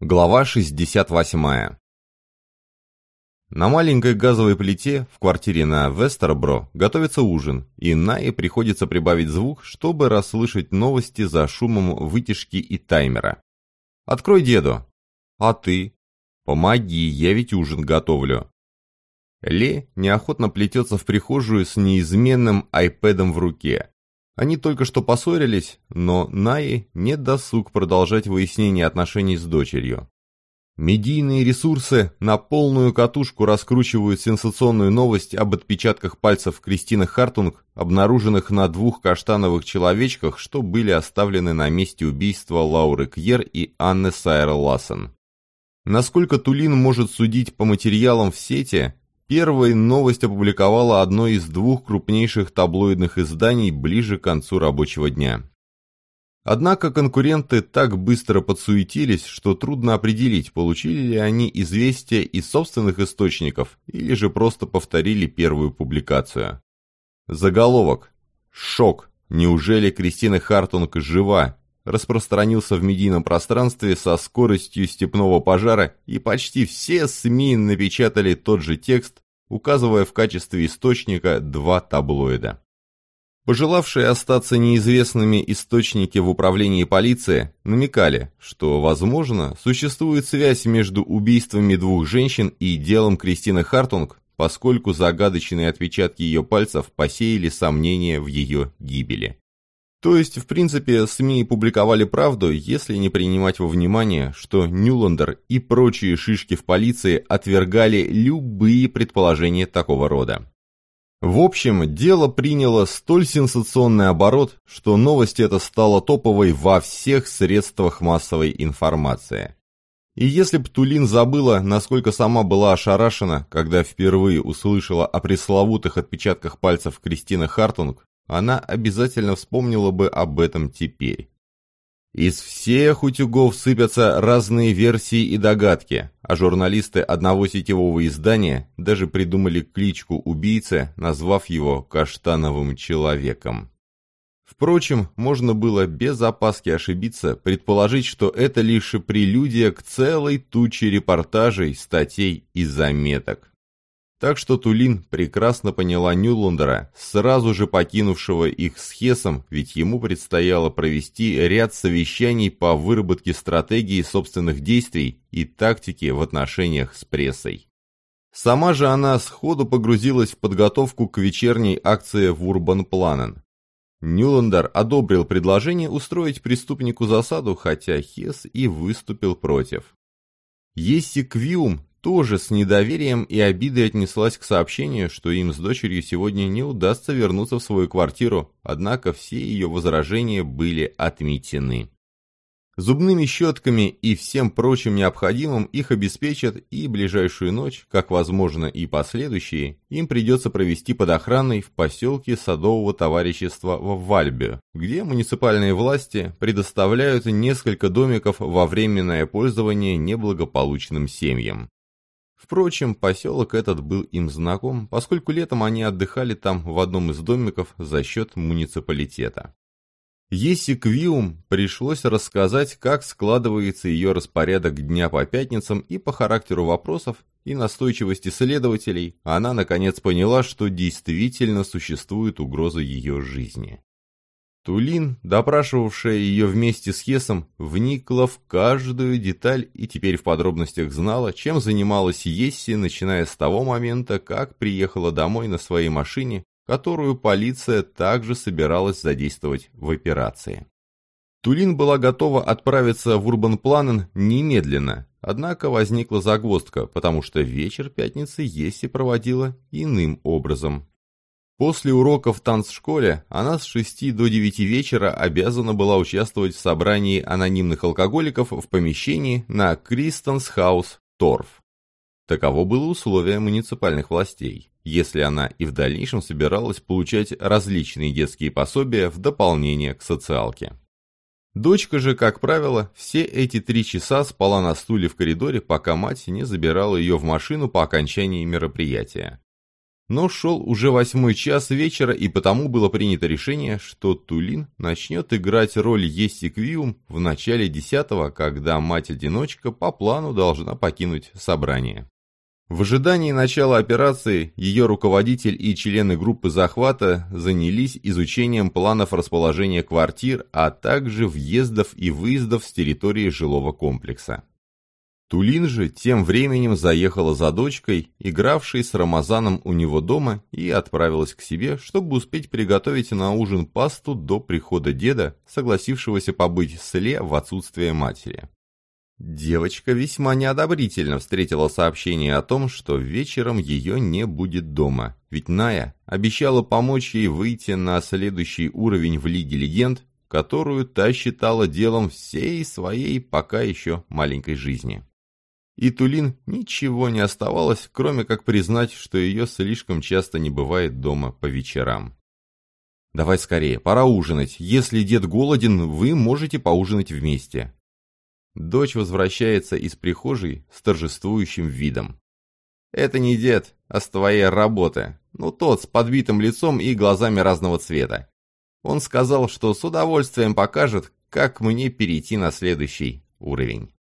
Глава 68. На маленькой газовой плите в квартире на Вестербро готовится ужин, и Нае приходится прибавить звук, чтобы расслышать новости за шумом вытяжки и таймера. «Открой деду!» «А ты?» «Помоги, я ведь ужин готовлю!» Ле неохотно плетется в прихожую с неизменным айпэдом в руке. Они только что поссорились, но Наи нет досуг продолжать выяснение отношений с дочерью. Медийные ресурсы на полную катушку раскручивают сенсационную новость об отпечатках пальцев Кристины Хартунг, обнаруженных на двух каштановых человечках, что были оставлены на месте убийства Лауры Кьер и Анны Сайер Лассен. Насколько Тулин может судить по материалам в сети, Первой новость опубликовала одно из двух крупнейших таблоидных изданий ближе к концу рабочего дня. Однако конкуренты так быстро подсуетились, что трудно определить, получили ли они известия из собственных источников или же просто повторили первую публикацию. Заголовок «Шок! Неужели Кристина Хартунг жива?» Распространился в медийном пространстве со скоростью степного пожара, и почти все СМИ напечатали тот же текст, указывая в качестве источника два таблоида. Пожелавшие остаться неизвестными источники в управлении полиции намекали, что, возможно, существует связь между убийствами двух женщин и делом Кристины Хартунг, поскольку загадочные отпечатки ее пальцев посеяли сомнения в ее гибели. То есть, в принципе, СМИ публиковали правду, если не принимать во внимание, что Нюландер и прочие шишки в полиции отвергали любые предположения такого рода. В общем, дело приняло столь сенсационный оборот, что новость эта стала топовой во всех средствах массовой информации. И если б Тулин забыла, насколько сама была ошарашена, когда впервые услышала о пресловутых отпечатках пальцев Кристины Хартунг, она обязательно вспомнила бы об этом теперь. Из всех утюгов сыпятся разные версии и догадки, а журналисты одного сетевого издания даже придумали кличку убийцы, назвав его «каштановым человеком». Впрочем, можно было без опаски ошибиться, предположить, что это лишь прелюдия к целой туче репортажей, статей и заметок. Так что Тулин прекрасно поняла Нюландера, сразу же покинувшего их с Хесом, ведь ему предстояло провести ряд совещаний по выработке стратегии собственных действий и тактики в отношениях с прессой. Сама же она сходу погрузилась в подготовку к вечерней акции в Урбан Планен. Нюландер одобрил предложение устроить преступнику засаду, хотя Хес и выступил против. Есси Квиум тоже с недоверием и обидой отнеслась к сообщению, что им с дочерью сегодня не удастся вернуться в свою квартиру, однако все ее возражения были отметены. Зубными щетками и всем прочим необходимым их обеспечат и ближайшую ночь, как возможно и последующие, им придется провести под охраной в поселке Садового товарищества в Вальбе, где муниципальные власти предоставляют несколько домиков во временное пользование неблагополучным семьям. Впрочем, поселок этот был им знаком, поскольку летом они отдыхали там в одном из домиков за счет муниципалитета. Еси Квиум пришлось рассказать, как складывается ее распорядок дня по пятницам и по характеру вопросов и настойчивости следователей, она наконец поняла, что действительно существует угроза ее жизни. Тулин, допрашивавшая ее вместе с Хесом, вникла в каждую деталь и теперь в подробностях знала, чем занималась Есси, начиная с того момента, как приехала домой на своей машине, которую полиция также собиралась задействовать в операции. Тулин была готова отправиться в Урбанпланен немедленно, однако возникла загвоздка, потому что вечер пятницы Есси проводила иным образом. После уроков в танцшколе она с 6 до 9 вечера обязана была участвовать в собрании анонимных алкоголиков в помещении на Кристенсхаус Торф. Таково было условие муниципальных властей, если она и в дальнейшем собиралась получать различные детские пособия в дополнение к социалке. Дочка же, как правило, все эти три часа спала на стуле в коридоре, пока мать не забирала ее в машину по окончании мероприятия. Но шел уже восьмой час вечера, и потому было принято решение, что Тулин начнет играть роль Ессиквиум в начале десятого, когда мать-одиночка по плану должна покинуть собрание. В ожидании начала операции ее руководитель и члены группы захвата занялись изучением планов расположения квартир, а также въездов и выездов с территории жилого комплекса. Тулин же тем временем заехала за дочкой, игравшей с Рамазаном у него дома, и отправилась к себе, чтобы успеть приготовить на ужин пасту до прихода деда, согласившегося побыть с Ле в отсутствие матери. Девочка весьма неодобрительно встретила сообщение о том, что вечером ее не будет дома, ведь Ная обещала помочь ей выйти на следующий уровень в Лиге Легенд, которую та считала делом всей своей пока еще маленькой жизни. И Тулин ничего не оставалось, кроме как признать, что ее слишком часто не бывает дома по вечерам. «Давай скорее, пора ужинать. Если дед голоден, вы можете поужинать вместе». Дочь возвращается из прихожей с торжествующим видом. «Это не дед, а с твоей работы. Ну, тот с подбитым лицом и глазами разного цвета. Он сказал, что с удовольствием покажет, как мне перейти на следующий уровень».